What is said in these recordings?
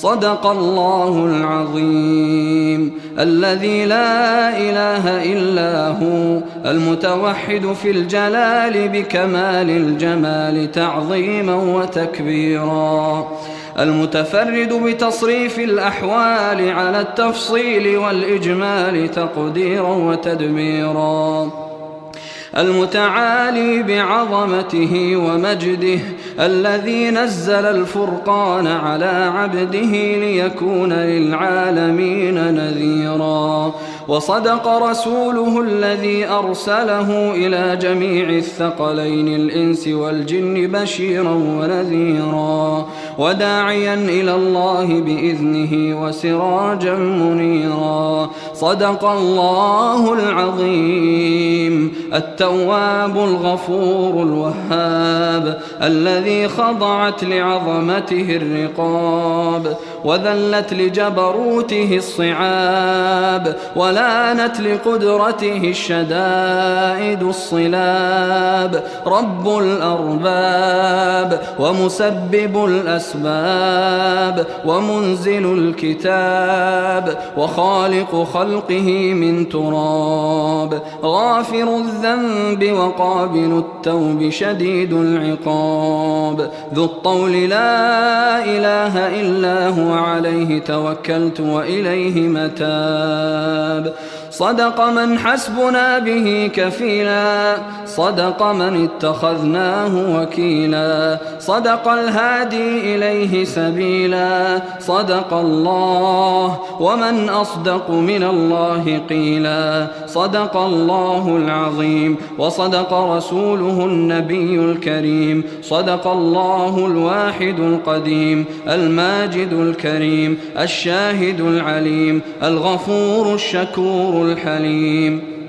صدق الله العظيم. الذي لا إله إلا هو المتوحد في الجلال بكمال الجمال تعظيما وتكبيرا. المتفرد بتصريف الأحوال على التفصيل والإجمال تقديرا وتدبيرا. المتعالي بعظمته ومجده الذي نزل الفرقان على عبده ليكون للعالمين نذيرا. وصدق رسوله الذي أرسله إلى جميع الثقلين الإنس والجن بشيرا ونذيرا. وداعيا إلى الله بإذنه وسراجا منيرا. صدق الله العظيم. التواب الغفور الوهاب. الذي خضعت لعظمته الرقاب. وذلت لجبروته الصعاب. ولانت لقدرته الشدائد الصلاب. رب الأرباب. ومسبب الأسباب ومنزل الكتاب وخالق خلقه من تراب غافر الذنب وقابل التوب شديد العقاب ذو الطول لا إله إلا هو عليه توكلت وإليه متاب صدق من حسبنا به كفيلا. صدق من اتخذناه وكيلا. صدق الهادي إليه سبيلا. صدق الله ومن أصدق من الله قيلا. صدق الله العظيم. وصدق رسوله النبي الكريم. صدق الله الواحد القديم. الماجد الكريم. الشاهد العليم. الغفور الشكور الحليم.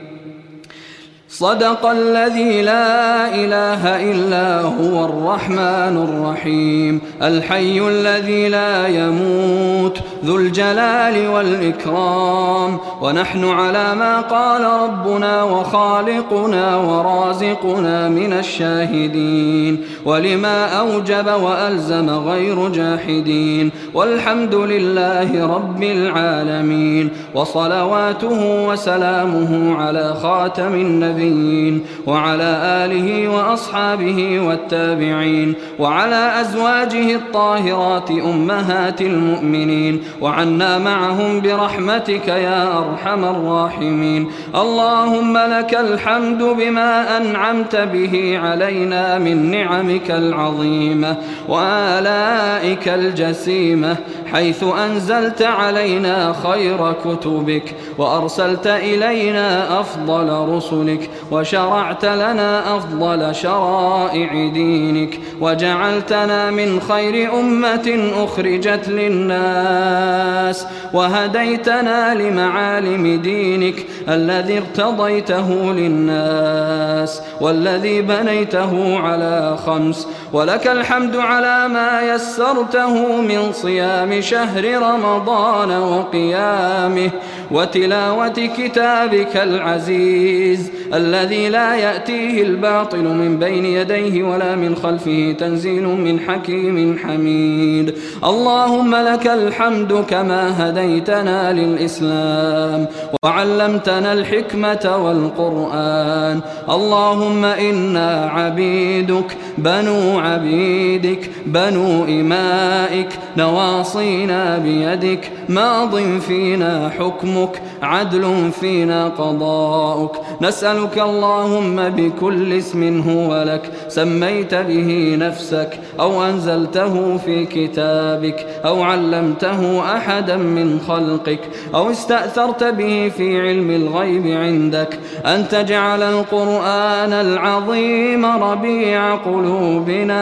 صدق الذي لا إله إلا هو الرحمن الرحيم. الحي الذي لا يموت ذو الجلال والإكرام. ونحن على ما قال ربنا وخالقنا ورازقنا من الشاهدين. ولما أوجب وألزم غير جاحدين. والحمد لله رب العالمين. وصلواته وسلامه على خاتم النبيين وعلى آله وأصحابه والتابعين وعلى أزواجه الطاهرات أمهات المؤمنين وعنا معهم برحمتك يا أرحم الراحمين. اللهم لك الحمد بما أنعمت به علينا من نعمك العظيمة وآلائك الجسيمة حيث أنزلت علينا خير كتبك وأرسلت إلينا أفضل رسلك وشرعت لنا أفضل شرائع دينك وجعلتنا من خير أمة أخرجت للناس وهديتنا لمعالم دينك الذي ارتضيته للناس والذي بنيته على خمس ولك الحمد على ما يسرته من صيام شهر رمضان وقيامه وتلاوة كتابك العزيز الذي لا يأتيه الباطل من بين يديه ولا من خلفه تنزيل من حكيم حميد. اللهم لك الحمد كما هديتنا للإسلام وعلمتنا الحكمة والقرآن. اللهم إنا عبيدك بنو عبيدك بنو إمائك نواصينا بيدك ماض فينا حكمك عدل فينا قضاؤك. نسألك اللهم بكل اسم هو لك. سميت به نفسك أو أنزلته في كتابك أو علمته أحدا من خلقك أو استأثرت به في علم الغيب عندك. أن تجعل القرآن العظيم ربيع قلوبنا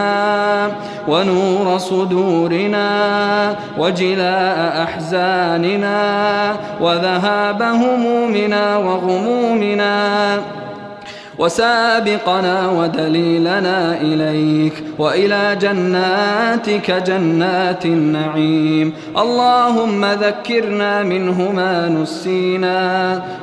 ونور صدورنا وجلاء أحزاننا وذهاب همومنا وغمومنا وسابقنا ودليلنا إليك وإلى جناتك جنات النعيم. اللهم ذكرنا منه ما نسينا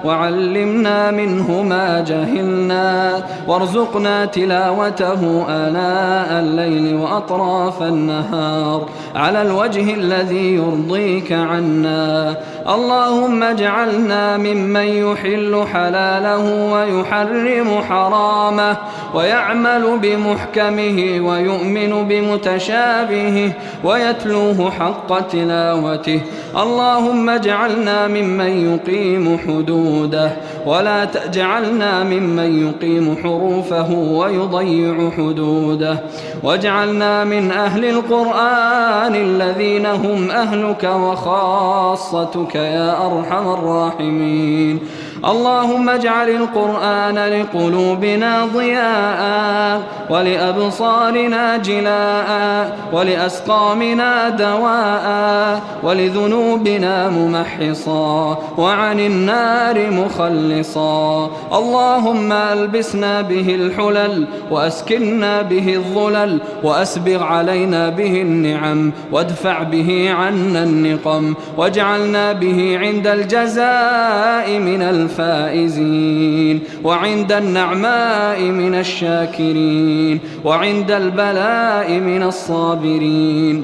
وعلمنا منه ما جهلنا وارزقنا تلاوته آناء الليل وأطراف النهار على الوجه الذي يرضيك عنا. اللهم اجعلنا ممن يحل حلاله ويحرم حرامه ويعمل بمحكمه ويؤمن بمتشابهه ويتلوه حق تلاوته. اللهم اجعلنا ممن يقيم حدوده ولا تجعلنا ممن يقيم حروفه ويضيع حدوده. واجعلنا من أهل القرآن الذين هم أهلك وخاصتك يا أرحم الراحمين. اللهم اجعل القرآن لقلوبنا ضياء ولأبصارنا جلاء ولأسقامنا دواء ولذنوبنا ممحصا وعن النار مخلصا اللهم ألبسنا به الحلل وأسكنا به الظلل وأسبغ علينا به النعم وادفع به عنا النقم واجعلنا به عند الجزاء من الفضل الفائزين. وعند النعماء من الشاكرين. وعند البلاء من الصابرين.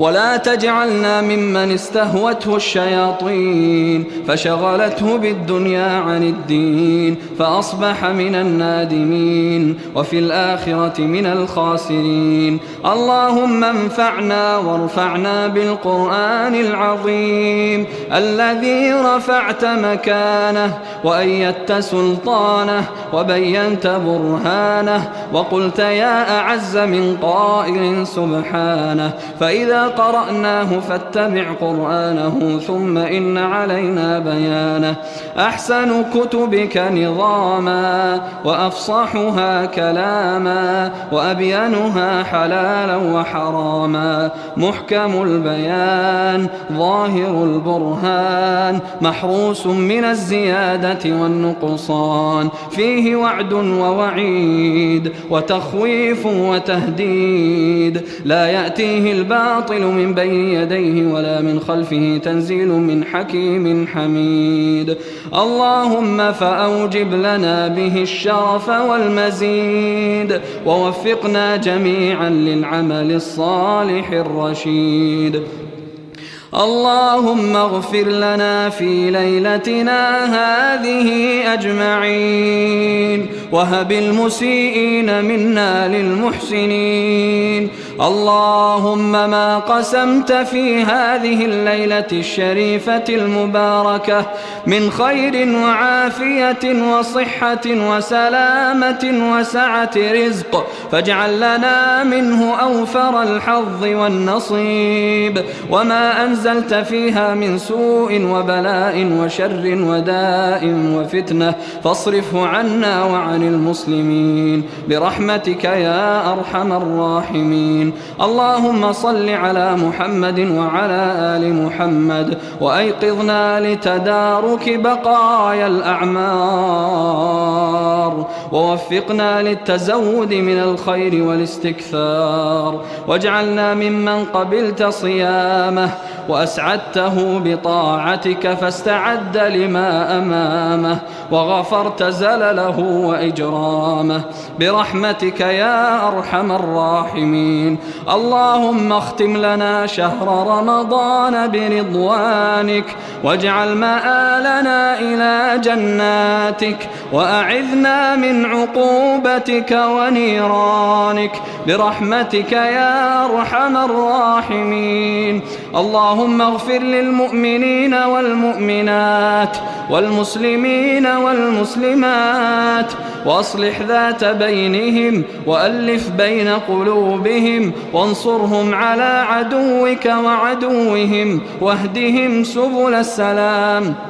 ولا تجعلنا ممن استهوته الشياطين فشغلته بالدنيا عن الدين فأصبح من النادمين وفي الآخرة من الخاسرين اللهم انفعنا وارفعنا بالقرآن العظيم الذي رفعت مكانه وأيدت سلطانه وبينت برهانه وقلت يا أعز من قائل سبحانه فإذا قرأناه فاتبع قرآنه ثم إن علينا بيانه. أحسن كتبك نظاما وأفصحها كلاما وأبينها حلالا وحراما. محكم البيان ظاهر البرهان محروس من الزيادة والنقصان. فيه وعد ووعيد وتخويف وتهديد. لا يأتيه الباطل من بين يديه ولا من خلفه تنزيل من حكيم حميد اللهم فأوجب لنا به الشرف والمزيد ووفقنا جميعا للعمل الصالح الرشيد اللهم اغفر لنا في ليلتنا هذه أجمعين وهب المسيئين منا للمحسنين اللهم ما قسمت في هذه الليلة الشريفة المباركة من خير وعافية وصحة وسلامة وسعة رزق فاجعل لنا منه أوفر الحظ والنصيب وما أنزلت فيها من سوء وبلاء وشر وداء وفتنة فاصرفه عنا وعن المسلمين برحمتك يا أرحم الراحمين اللهم صل على محمد وعلى آل محمد وأيقظنا لتدارك بقايا الأعمار ووفقنا للتزود من الخير والاستكثار واجعلنا ممن قبلت صيامه وأسعدته بطاعتك فاستعد لما أمامه وغفرت زلله وإجرامه برحمتك يا أرحم الراحمين اللهم اختم لنا شهر رمضان برضوانك واجعل مآلنا إلى جناتك وأعذنا من عقوبتك ونيرانك. برحمتك يا أرحم الراحمين. اللهم اغفر للمؤمنين والمؤمنات والمسلمين والمسلمات وأصلح ذات بينهم وألف بين قلوبهم وانصرهم على عدوك وعدوهم واهدهم سبل السلام.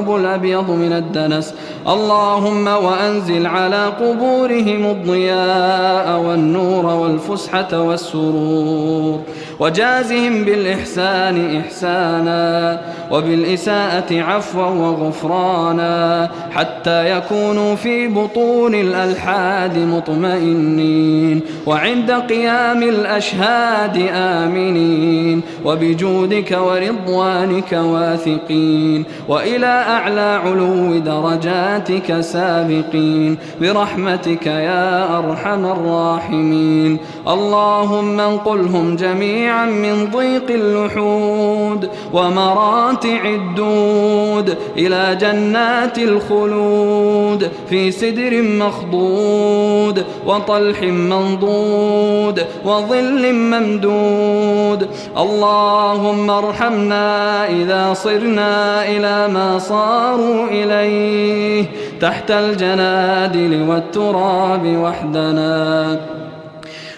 الأبيض من الدنس. اللهم وأنزل على قبورهم الضياء والنور والفسحة والسرور. وجازهم بالإحسان إحسانا. وبالإساءة عفوا وغفرانا. حتى يكونوا في بطون الألحاد مطمئنين. وعند قيام الأشهاد آمنين. وبجودك ورضوانك واثقين. وإلى أعلى علو درجاتك سابقين. برحمتك يا أرحم الراحمين. اللهم انقلهم جميعا من ضيق اللحود ومراتع الدود إلى جنات الخلود في سدر مخضود وطلح منضود وظل ممدود. اللهم ارحمنا إذا صرنا إلى ما صاروا إليه تحت الجنادل والتراب وحدنا.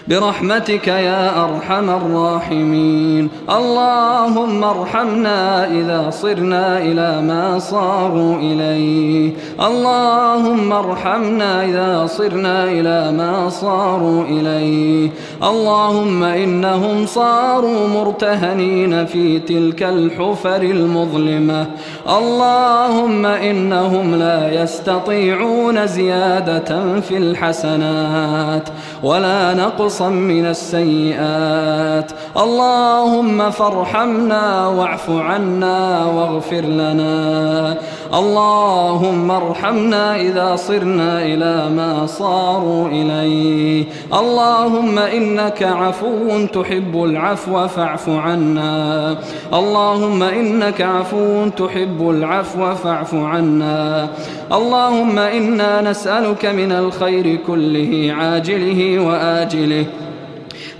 برحمتك يا أرحم الراحمين. اللهم ارحمنا إذا صرنا إلى ما صاروا إليه. اللهم ارحمنا إذا صرنا إلى ما صاروا إليه. اللهم إنهم صاروا مرتهنين في تلك الحفر المظلمة. اللهم إنهم لا يستطيعون زيادة في الحسنات. ولا نقصا من السيئات. اللهم فارحمنا واعف عنا واغفر لنا. اللهم ارحمنا إذا صرنا إلى ما صاروا إليه. اللهم إنك عفو تحب العفو فاعف عنا. اللهم إنك عفو تحب العفو فاعف عنا. اللهم إنا نسألك من الخير كله عاجله وآجله.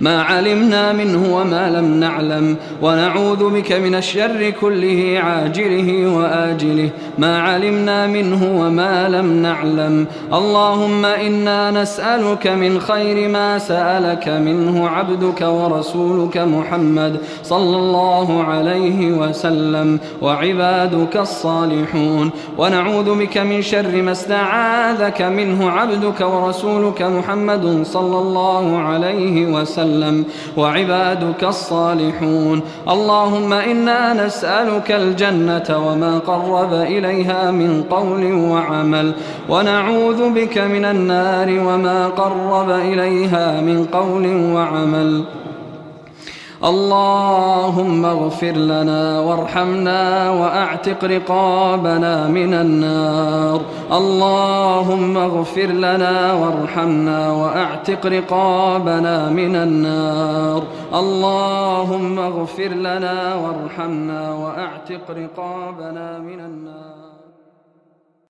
ما علمنا منه وما لم نعلم ونعوذ بك من الشر كله عاجله وآجله. ما علمنا منه وما لم نعلم. اللهم إنا نسألك من خير ما سألك منه عبدك ورسولك محمد صلى الله عليه وسلم وعبادك الصالحون. ونعوذ بك من شر ما استعاذك منه عبدك ورسولك محمد صلى الله عليه وسلم. وسلم. وعبادك الصالحون. اللهم إنا نسألك الجنة وما قرب إليها من قول وعمل. ونعوذ بك من النار وما قرب إليها من قول وعمل. اللهم اغفر لنا وارحمنا واعتق رقابنا من النار. اللهم اغفر لنا وارحمنا واعتق رقابنا من النار. اللهم اغفر لنا وارحمنا واعتق رقابنا من النار.